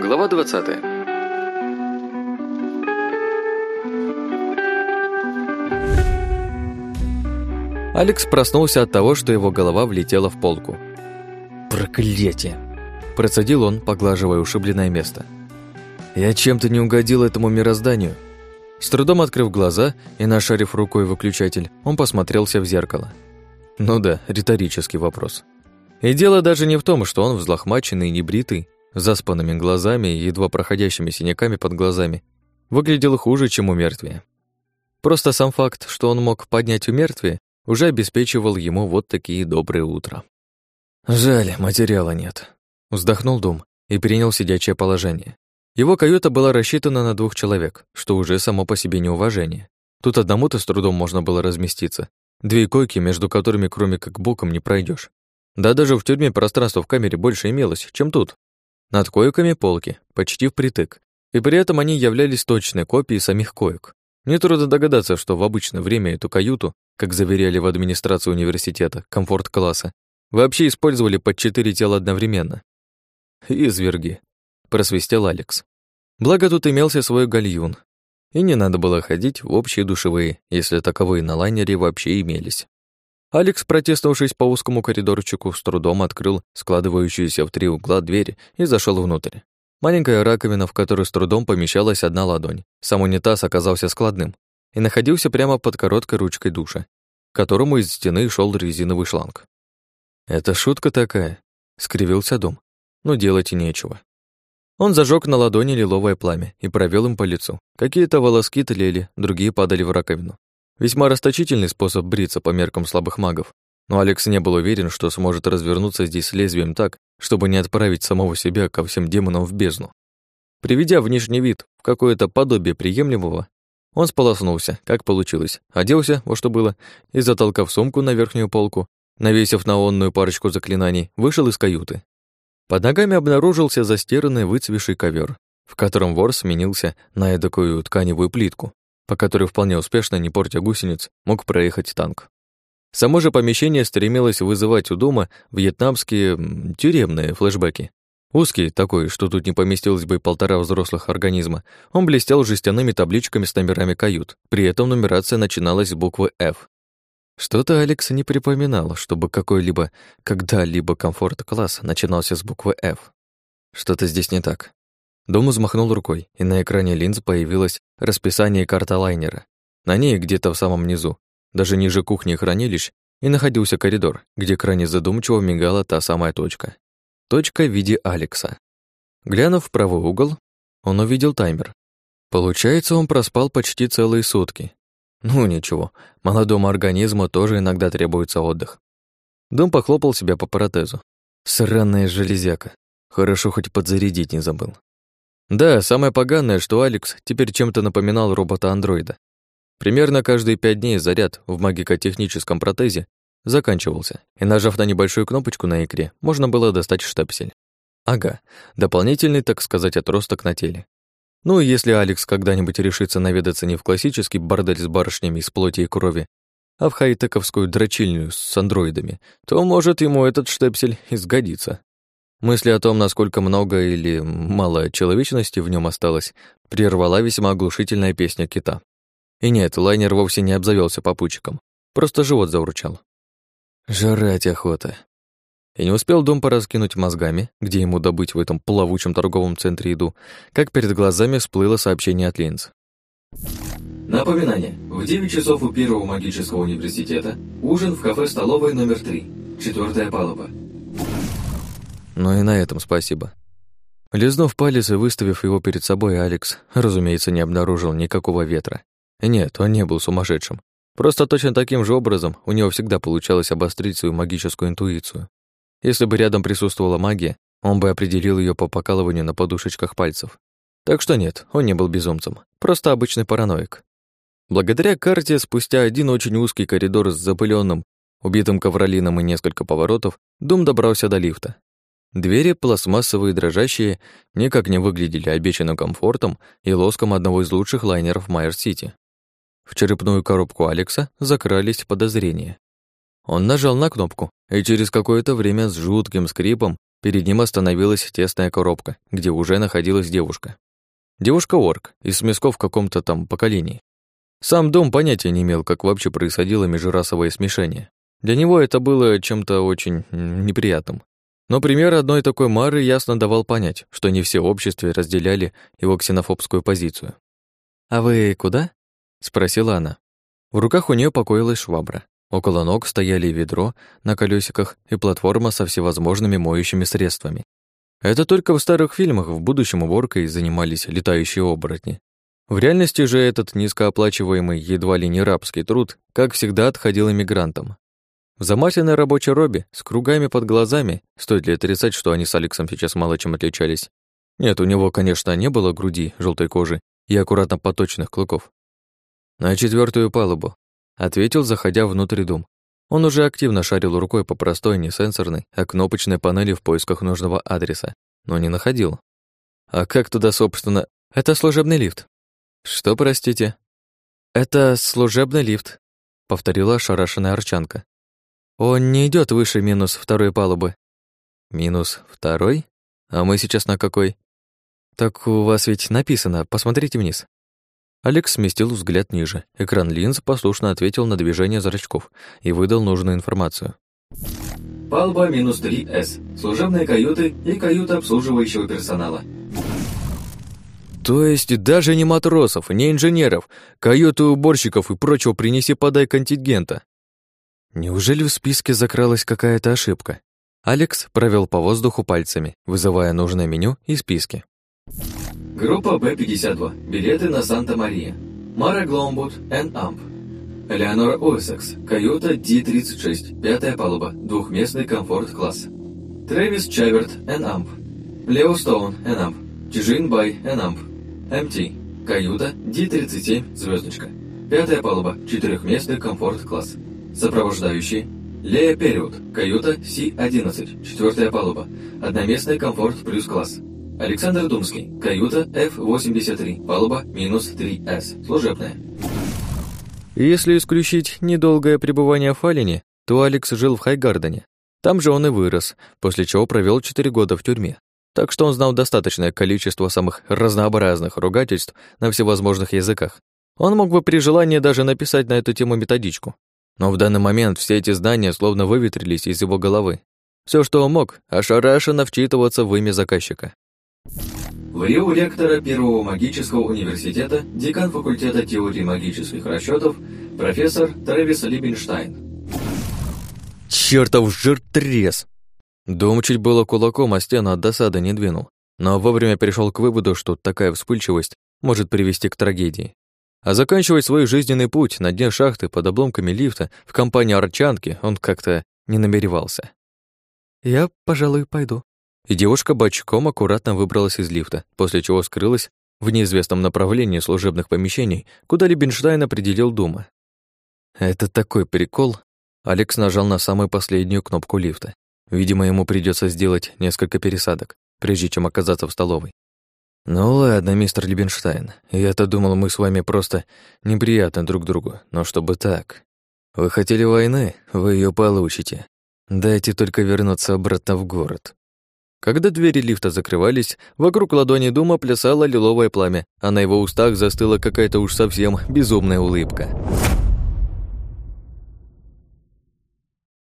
Глава 20. Алекс проснулся от того, что его голова влетела в полку. «Проклятие!» Процедил он, поглаживая ушибленное место. «Я чем-то не угодил этому мирозданию». С трудом открыв глаза и нашарив рукой выключатель, он посмотрелся в зеркало. Ну да, риторический вопрос. И дело даже не в том, что он взлохмаченный и небритый, заспанными глазами и едва проходящими синяками под глазами, выглядел хуже, чем у мертвия. Просто сам факт, что он мог поднять у мертвия, уже обеспечивал ему вот такие добрые утра. «Жаль, материала нет», — вздохнул Дум и принял сидячее положение. Его каюта была рассчитана на двух человек, что уже само по себе неуважение. Тут одному-то с трудом можно было разместиться. Две койки, между которыми кроме как боком не пройдешь. Да даже в тюрьме пространство в камере больше имелось, чем тут. Над койками полки, почти впритык. И при этом они являлись точной копией самих коек. Нетрудно догадаться, что в обычное время эту каюту, как заверяли в администрации университета, комфорт-класса, вообще использовали под четыре тела одновременно. «Изверги», — просвистел Алекс. Благо тут имелся свой гальюн, и не надо было ходить в общие душевые, если таковые на лайнере вообще имелись. Алекс, протестовавшись по узкому коридорчику, с трудом открыл складывающуюся в три угла дверь и зашел внутрь. Маленькая раковина, в которой с трудом помещалась одна ладонь. Сам унитаз оказался складным и находился прямо под короткой ручкой душа, к которому из стены шел резиновый шланг. «Это шутка такая», — скривился дом. «Ну, делать и нечего». Он зажег на ладони лиловое пламя и провел им по лицу. Какие-то волоски тлели, другие падали в раковину. Весьма расточительный способ бриться по меркам слабых магов, но Алекс не был уверен, что сможет развернуться здесь лезвием так, чтобы не отправить самого себя ко всем демонам в бездну. Приведя внешний вид в какое-то подобие приемлемого, он сполоснулся, как получилось, оделся, во что было, и, затолкав сумку на верхнюю полку, навесив на онную парочку заклинаний, вышел из каюты. Под ногами обнаружился застиранный выцвевший ковер, в котором вор сменился на эдакую тканевую плитку, по которой вполне успешно, не портя гусениц, мог проехать танк. Само же помещение стремилось вызывать у дома вьетнамские тюремные флешбеки. Узкий, такой, что тут не поместилось бы полтора взрослых организма, он блестел жестяными табличками с номерами кают, при этом нумерация начиналась с буквы F. Что-то Алекс не припоминал, чтобы какой-либо, когда-либо комфорт-класс начинался с буквы F. Что-то здесь не так. Дом взмахнул рукой, и на экране линз появилось расписание карта лайнера. На ней, где-то в самом низу, даже ниже кухни и хранилищ, и находился коридор, где крайне задумчиво мигала та самая точка. Точка в виде Алекса. Глянув в правый угол, он увидел таймер. Получается, он проспал почти целые сутки. Ну ничего, молодому организму тоже иногда требуется отдых. Дом похлопал себя по протезу. Сраная железяка. Хорошо хоть подзарядить не забыл. Да, самое поганое, что Алекс теперь чем-то напоминал робота-андроида. Примерно каждые пять дней заряд в магико-техническом протезе заканчивался, и нажав на небольшую кнопочку на икре, можно было достать штапсель. Ага, дополнительный, так сказать, отросток на теле. Ну, если Алекс когда-нибудь решится наведаться не в классический бордель с барышнями из плоти и крови, а в хай-тековскую дрочильню с андроидами, то, может, ему этот штепсель изгодится. Мысли о том, насколько много или мало человечности в нем осталось, прервала весьма оглушительная песня кита. И нет, лайнер вовсе не обзавелся попутчиком, просто живот заурчал. Жрать охота. И не успел дом пораскинуть мозгами, где ему добыть в этом плавучем торговом центре еду, как перед глазами всплыло сообщение от Линз. Напоминание. В 9 часов у первого магического университета ужин в кафе-столовой номер 3, четвертая палуба. Но и на этом спасибо. Лизнув палец и выставив его перед собой, Алекс, разумеется, не обнаружил никакого ветра. Нет, он не был сумасшедшим. Просто точно таким же образом у него всегда получалось обострить свою магическую интуицию. Если бы рядом присутствовала магия, он бы определил ее по покалыванию на подушечках пальцев. Так что нет, он не был безумцем, просто обычный параноик. Благодаря карте, спустя один очень узкий коридор с запыленным, убитым ковролином и несколько поворотов, Дум добрался до лифта. Двери, пластмассовые, дрожащие, никак не выглядели обещанным комфортом и лоском одного из лучших лайнеров Майер-Сити. В черепную коробку Алекса закрались подозрения. Он нажал на кнопку, и через какое-то время с жутким скрипом Перед ним остановилась тесная коробка, где уже находилась девушка. Девушка-орк, из смесков в каком-то там поколении. Сам дом понятия не имел, как вообще происходило межрасовое смешение. Для него это было чем-то очень неприятным. Но пример одной такой Мары ясно давал понять, что не все обществе разделяли его ксенофобскую позицию. «А вы куда?» — спросила она. В руках у нее покоилась швабра. Около ног стояли ведро на колесиках и платформа со всевозможными моющими средствами. Это только в старых фильмах в будущем уборкой занимались летающие оборотни. В реальности же этот низкооплачиваемый, едва ли не рабский труд, как всегда, отходил иммигрантам. В замасленной рабочей робе, с кругами под глазами, стоит ли отрицать, что они с Алексом сейчас мало чем отличались. Нет, у него, конечно, не было груди, желтой кожи и аккуратно поточных клыков. На четвертую палубу, ответил, заходя внутрь дом. Он уже активно шарил рукой по простой, не сенсорной, а кнопочной панели в поисках нужного адреса, но не находил. А как туда, собственно... Это служебный лифт. Что, простите? Это служебный лифт, повторила ошарашенная арчанка. Он не идет выше минус второй палубы. Минус второй? А мы сейчас на какой? Так у вас ведь написано, посмотрите вниз. Алекс сместил взгляд ниже. Экран линз послушно ответил на движение зрачков и выдал нужную информацию. Палуба минус 3С. Служебные каюты и каюта обслуживающего персонала. То есть даже не матросов, не инженеров, каюты уборщиков и прочего принеси-подай контингента. Неужели в списке закралась какая-то ошибка? Алекс провел по воздуху пальцами, вызывая нужное меню и списки. Группа Б-52. Билеты на Санта-Мария. Мара Гломбут, Н. Амп. Элеонора Уэссекс. Каюта Ди-36. Пятая палуба. Двухместный комфорт-класс. Трэвис Чаверт, Н. Амп. Лео Стоун, Н. Амп. Чжин Бай, Н. Амп. МТ. Каюта Ди-37. Звездочка. Пятая палуба. Четырехместный комфорт-класс. Сопровождающие. Лея Период. Каюта Си-11. Четвертая палуба. Одноместный комфорт плюс класс. Александр Думский. Каюта F-83. Палуба минус 3С. Служебная. Если исключить недолгое пребывание в Фалине, то Алекс жил в Хайгардене. Там же он и вырос, после чего провел 4 года в тюрьме. Так что он знал достаточное количество самых разнообразных ругательств на всевозможных языках. Он мог бы при желании даже написать на эту тему методичку. Но в данный момент все эти знания словно выветрились из его головы. Все, что он мог, ошарашенно вчитываться в имя заказчика. В Рио ректора Первого магического университета, декан факультета теории магических расчетов, профессор Трэвис Либенштайн. Чертов жиртрез! Дом чуть было кулаком, а стену от досады не двинул, но вовремя пришел к выводу, что такая вспыльчивость может привести к трагедии. А заканчивать свой жизненный путь на дне шахты под обломками лифта в компании Арчанки он как-то не намеревался. «Я, пожалуй, пойду», и девушка бочком аккуратно выбралась из лифта, после чего скрылась в неизвестном направлении служебных помещений, куда Либенштайн определил Дума. Это такой прикол. Алекс нажал на самую последнюю кнопку лифта. Видимо, ему придется сделать несколько пересадок, прежде чем оказаться в столовой. «Ну ладно, мистер Либенштайн, я-то думал, мы с вами просто неприятны друг другу, но чтобы так. Вы хотели войны, вы ее получите. Дайте только вернуться обратно в город». Когда двери лифта закрывались, вокруг ладони Дума плясало лиловое пламя, а на его устах застыла какая-то уж совсем безумная улыбка.